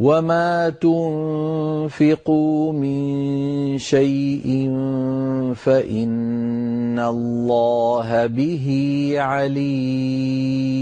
وما تنفقوا من شيء فإن الله به عليم